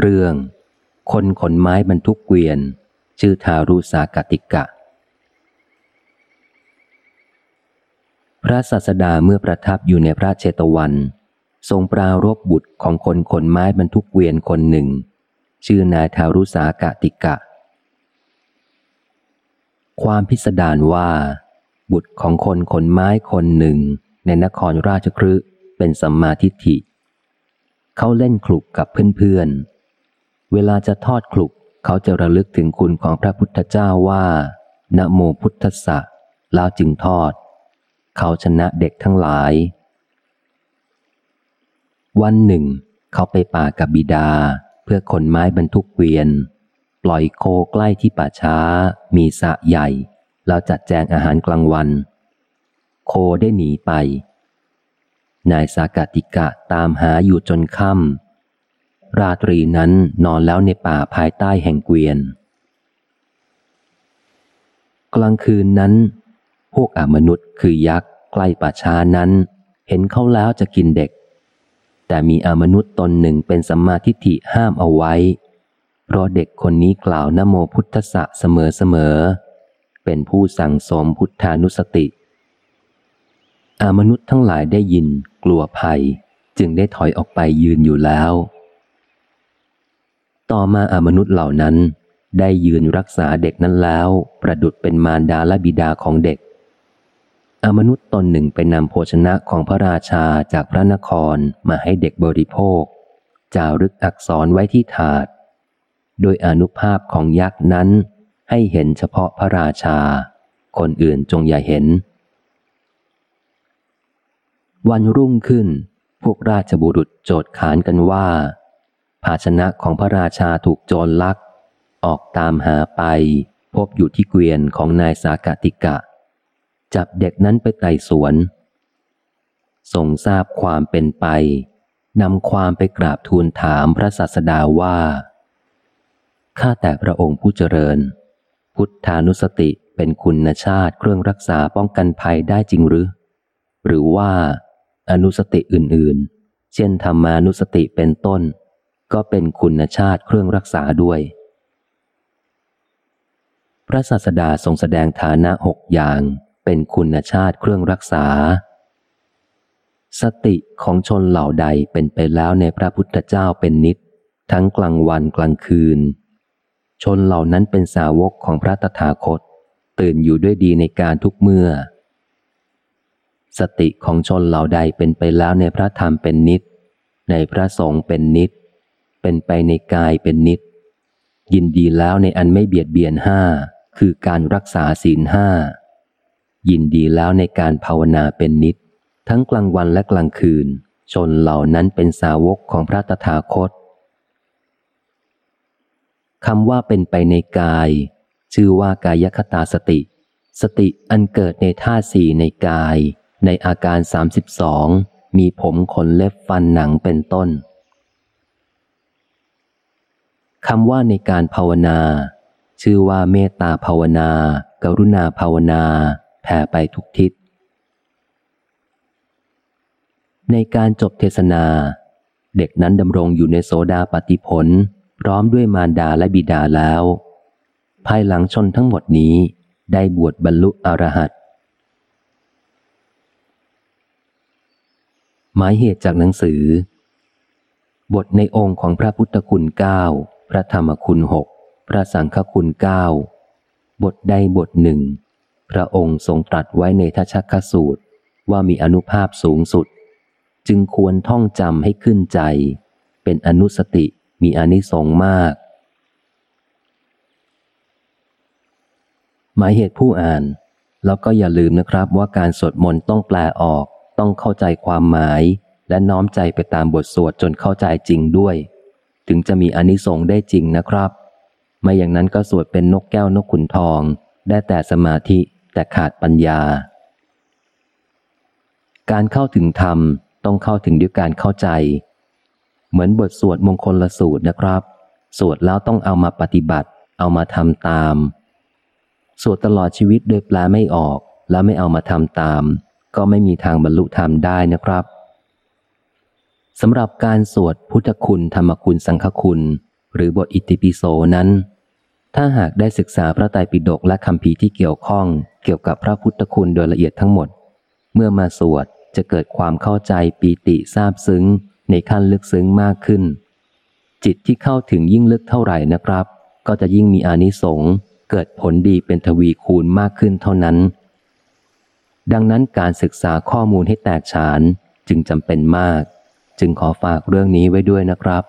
เรื่อง คนขนไม้บรรทุกเกวียน ชื่อทารุสากติกะ พระศาสดาเมื่อประทับอยู่ในพระเชตวัน ทรงปรารบบุตรของคนขนไม้บรรทุกเกวียนคนหนึ่ง ชื่อนายทารุสากติกะ ความพิสดารว่า บุตรของคนขนไม้คนหนึ่ง ในนครราชครืเป็นสัมมาทิฏฐิเขาเล่นคลุกกับเพื่อนๆ เวลาจะทอดคลุก เขาจะระลึกถึงคุณของพระพุทธเจ้าว่านะโมพุทธะแล้วจึงทอด เขาชนะเด็กทั้งหลาย วันหนึ่ง เขาไปป่ากับบิดาเพื่อขนไม้บรรทุกเกวียน ปล่อยโคใกล้ที่ป่าช้า มีสะใหญ่ แล้วจัดแจงอาหารกลางวัน โคได้หนีไป นายสากติกะตามหาอยู่จนค่ำ ราตรีนั้นนอนแล้วในป่าภายใต้แห่งเกวียน กลางคืนนั้น พวกอมนุษย์คือยักษ์ใกล้ป่าช้านั้น เห็นเขาแล้วจะกินเด็ก แต่มีอมนุษย์ตนหนึ่งเป็นสัมมาทิฏฐิห้ามเอาไว้ เพราะเด็กคนนี้กล่าวนโมพุทธะเสมอเสมอ เป็นผู้สั่งสมพุทธานุสติ อามนุษย์ทั้งหลายได้ยินกลัวภัยจึงได้ถอยออกไปยืนอยู่แล้ว ต่อมาอามนุษย์เหล่านั้น ได้ยืนรักษาเด็กนั้นแล้ว ประดุดเป็นมารดาและบิดาของเด็ก อามนุษย์ตนหนึ่งไปนำโภชนะของพระราชาจากพระนครมาให้เด็กบริโภค จารึกอักษรไว้ที่ถาด โดยอนุภาพของยักษ์นั้น ให้เห็นเฉพาะพระราชา คนอื่นจงอย่าเห็น วันรุ่งขึ้น พวกราชบุรุษโจดขานกันว่า ภาชนะของพระราชาถูกโจรลัก ออกตามหาไป พบอยู่ที่เกวียนของนายสากติกะ จับเด็กนั้นไปไต่สวนทรงทราบความเป็นไปนำความไปกราบทูลถามพระศาสดาว่า ข้าแต่พระองค์ผู้เจริญ พุทธานุสติเป็นคุณชาติเครื่องรักษาป้องกันภัยได้จริงหรือ หรือว่า อนุสติอื่นๆ เช่นธรรมานุสติเป็นต้น ก็เป็นคุณชาติเครื่องรักษาด้วย พระศาสดาทรงแสดงฐานะหกอย่างเป็นคุณชาติเครื่องรักษา สติของชนเหล่าใดเป็นไปแล้วในพระพุทธเจ้าเป็นนิด ทั้งกลางวันกลางคืน ชนเหล่านั้นเป็นสาวกของพระตถาคต ตื่นอยู่ด้วยดีในการทุกเมื่อ สติของชนเหล่าใดเป็นไปแล้วในพระธรรมเป็นนิด ในพระสงฆ์เป็นนิด เป็นไปในกายเป็นนิด ยินดีแล้วในอันไม่เบียดเบียนห้าคือการรักษาศีลห้ายินดีแล้วในการภาวนาเป็นนิด ทั้งกลางวันและกลางคืน ชนเหล่านั้นเป็นสาวกของพระตถาคตคำว่าเป็นไปในกาย ชื่อว่ากายคตาสติ สติอันเกิดในท่าสี่ในกาย ในอาการสามสิบสองมีผมขนเล็บฟันหนังเป็นต้น คำว่าในการภาวนา ชื่อว่าเมตตาภาวนา กรุณาภาวนา แผ่ไปทุกทิศ ในการจบเทศนา เด็กนั้นดำรงอยู่ในโสดาปฏิผล พร้อมด้วยมารดาและบิดาแล้ว ภายหลังชนทั้งหมดนี้ได้บวชบรรลุอรหัตหมายเหตุจากหนังสือ บทในองค์ของพระพุทธคุณเก้า พระธรรมคุณหกพระสังฆคุณเก้าบทใดบทหนึ่ง พระองค์ทรงตรัสไว้ในทัชคสูตรว่ามีอนุภาพสูงสุด จึงควรท่องจำให้ขึ้นใจ เป็นอนุสติมีอนิสงส์มาก หมายเหตุผู้อ่าน แล้วก็อย่าลืมนะครับว่าการสวดมนต์ต้องแปลออก ต้องเข้าใจความหมาย และน้อมใจไปตามบทสวดจนเข้าใจจริงด้วย ถึงจะมีอนิสงส์ได้จริงนะครับ ไม่อย่างนั้นก็สวดเป็นนกแก้วนกขุนทอง ได้แต่สมาธิแต่ขาดปัญญา การเข้าถึงธรรมต้องเข้าถึงด้วยการเข้าใจ เหมือนบทสวดมงคลละสูตรนะครับ สวดแล้วต้องเอามาปฏิบัติ เอามาทำตาม สวดตลอดชีวิตโดยแปลไม่ออก แล้วไม่เอามาทำตาม ก็ไม่มีทางบรรลุธรรมได้นะครับ สำหรับการสวดพุทธคุณธรรมคุณสังฆคุณ หรือบทอิติปิโสนั้น ถ้าหากได้ศึกษาพระไตรปิฎกและคำพีที่เกี่ยวข้องเกี่ยวกับพระพุทธคุณโดยละเอียดทั้งหมด เมื่อมาสวดจะเกิดความเข้าใจปีติซาบซึ้ง ในขั้นลึกซึ้งมากขึ้น จิตที่เข้าถึงยิ่งลึกเท่าไหร่นะครับ ก็จะยิ่งมีอานิสงส์เกิดผลดีเป็นทวีคูณมากขึ้นเท่านั้น ดังนั้นการศึกษาข้อมูลให้แตกฉานจึงจำเป็นมาก จึงขอฝากเรื่องนี้ไว้ด้วยนะครับ